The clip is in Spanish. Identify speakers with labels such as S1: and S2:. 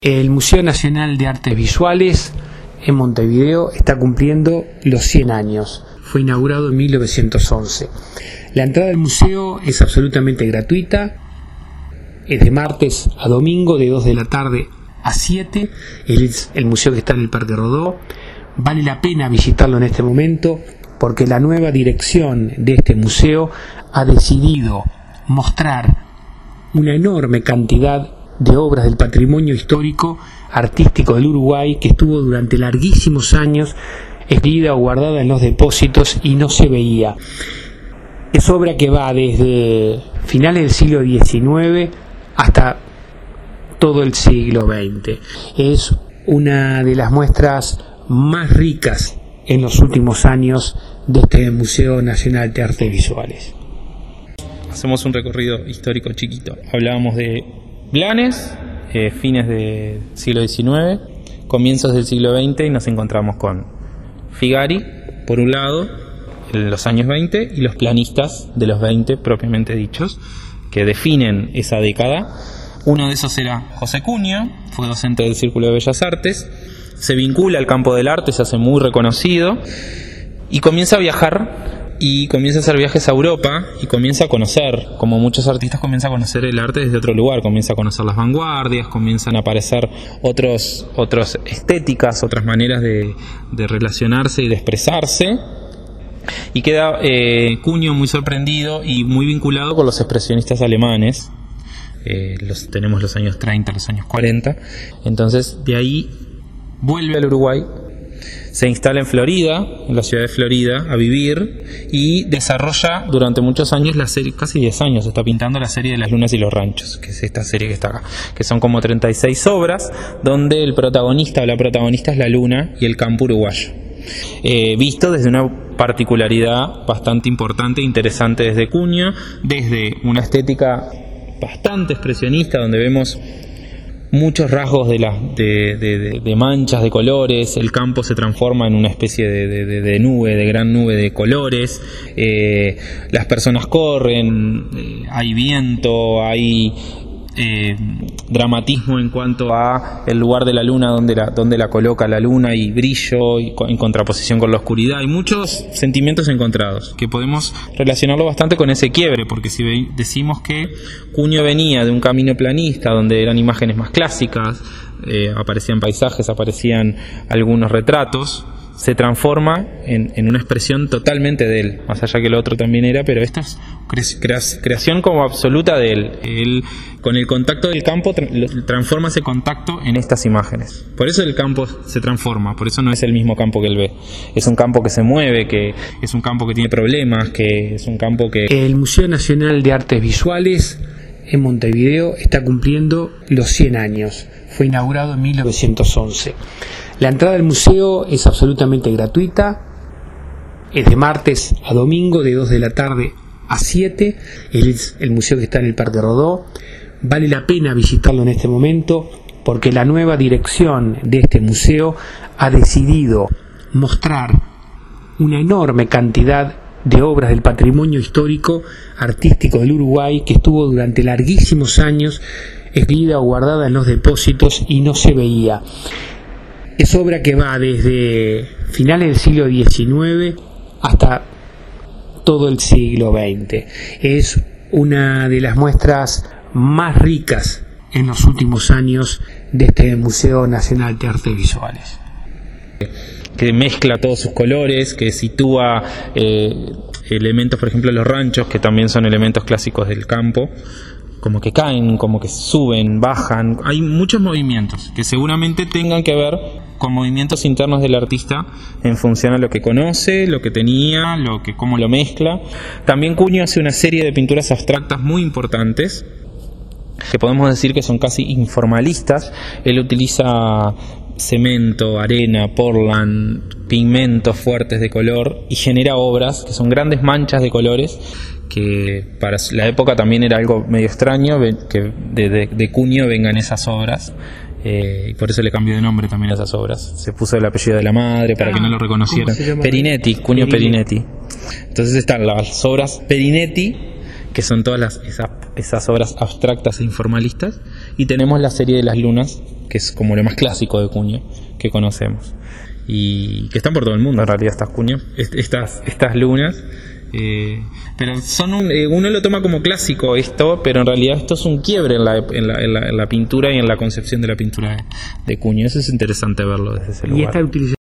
S1: El Museo Nacional de Artes Visuales en Montevideo está cumpliendo los 100 años. Fue inaugurado en 1911. La entrada al museo es absolutamente gratuita. Es de martes a domingo, de 2 de la tarde a 7. Es el museo que está en el Parque Rodó. Vale la pena visitarlo en este momento porque la nueva dirección de este museo ha decidido mostrar una enorme cantidad de obras del patrimonio histórico artístico del Uruguay que estuvo durante larguísimos años escondida o guardada en los depósitos y no se veía. Es obra que va desde finales del siglo XIX hasta todo el siglo XX. Es una de las muestras más ricas en los últimos años de este Museo Nacional de Artes Visuales.
S2: Hacemos un recorrido histórico chiquito. Hablábamos de Blanes, eh, fines del siglo XIX, comienzos del siglo XX y nos encontramos con Figari, por un lado, en los años 20, y los planistas de los 20 propiamente dichos, que definen esa década. Uno de esos era José Cunio, fue docente del Círculo de Bellas Artes, se vincula al campo del arte, se hace muy reconocido y comienza a viajar y comienza a hacer viajes a Europa y comienza a conocer, como muchos artistas comienza a conocer el arte desde otro lugar, comienza a conocer las vanguardias, comienzan a aparecer otros, otras estéticas, otras maneras de, relacionarse y de expresarse. Y queda eh, Cuño muy sorprendido y muy vinculado con los expresionistas alemanes. Eh, los, tenemos los años 30, los años 40. Entonces de ahí vuelve al Uruguay se instala en Florida, en la ciudad de Florida, a vivir y desarrolla durante muchos años la serie, casi 10 años, está pintando la serie de las lunas y los ranchos, que es esta serie que está acá, que son como 36 obras, donde el protagonista o la protagonista es la luna y el campo uruguayo. Eh, visto desde una particularidad bastante importante e interesante desde Cuño, desde una estética bastante expresionista, donde vemos muchos rasgos de, de, manchas, de colores, el campo se transforma en una especie de, nube, de gran nube de colores, eh, las personas corren, eh, hay viento, hay eh, dramatismo en cuanto a el lugar de la luna donde la, donde la coloca la luna y brillo y en contraposición con la oscuridad. Hay muchos sentimientos encontrados que podemos relacionarlo bastante con ese quiebre, porque si decimos que Cuño venía de un camino planista donde eran imágenes más clásicas, eh, aparecían paisajes, aparecían algunos retratos, se transforma en, una expresión totalmente de él, más allá que lo otro también era, pero esta es creación como absoluta de él. él. Con el contacto del campo transforma ese contacto en estas imágenes. Por eso el campo se transforma, por eso no es el mismo campo que él ve. Es un campo que se mueve, que es un campo que tiene problemas, que es un campo que...
S1: El Museo Nacional de Artes Visuales en Montevideo está cumpliendo los 100 años. Fue inaugurado en 1911. La entrada al museo es absolutamente gratuita, es de martes a domingo de 2 de la tarde a 7, es el museo que está en el Parque Rodó. Vale la pena visitarlo en este momento porque la nueva dirección de este museo ha decidido mostrar una enorme cantidad de obras del patrimonio histórico artístico del Uruguay que estuvo durante larguísimos años escondida o guardada en los depósitos y no se veía. Es obra que va desde finales del siglo XIX hasta todo el siglo XX. Es una de las muestras más ricas en los últimos años de este Museo Nacional de Artes Visuales.
S2: Que mezcla todos sus colores, que sitúa eh, elementos, por ejemplo, los ranchos, que también son elementos clásicos del campo, como que caen, como que suben, bajan. Hay muchos movimientos que seguramente tengan que ver con movimientos internos del artista en función a lo que conoce, lo que tenía, lo que cómo lo mezcla. También Cuño hace una serie de pinturas abstractas muy importantes que podemos decir que son casi informalistas. Él utiliza cemento, arena, portland, pigmentos fuertes de color y genera obras que son grandes manchas de colores que para la época también era algo medio extraño que de, de, Cuño vengan esas obras eh, y por eso le cambió de nombre también a esas obras. Se puso el apellido de la madre para que no lo reconocieran. Perinetti, Cuño Perinetti. Entonces están las obras Perinetti que son todas las, esas, esas obras abstractas e informalistas, y tenemos la serie de las lunas, que es como lo más clásico de Cuña que conocemos, y que están por todo el mundo en realidad estas cuñas, estas, estas lunas. Eh, pero son un, eh, uno lo toma como clásico esto, pero en realidad esto es un quiebre en la, en la, en la, pintura y en la concepción de la pintura de, Cuña. Eso es interesante verlo desde ese lugar.
S1: Y esta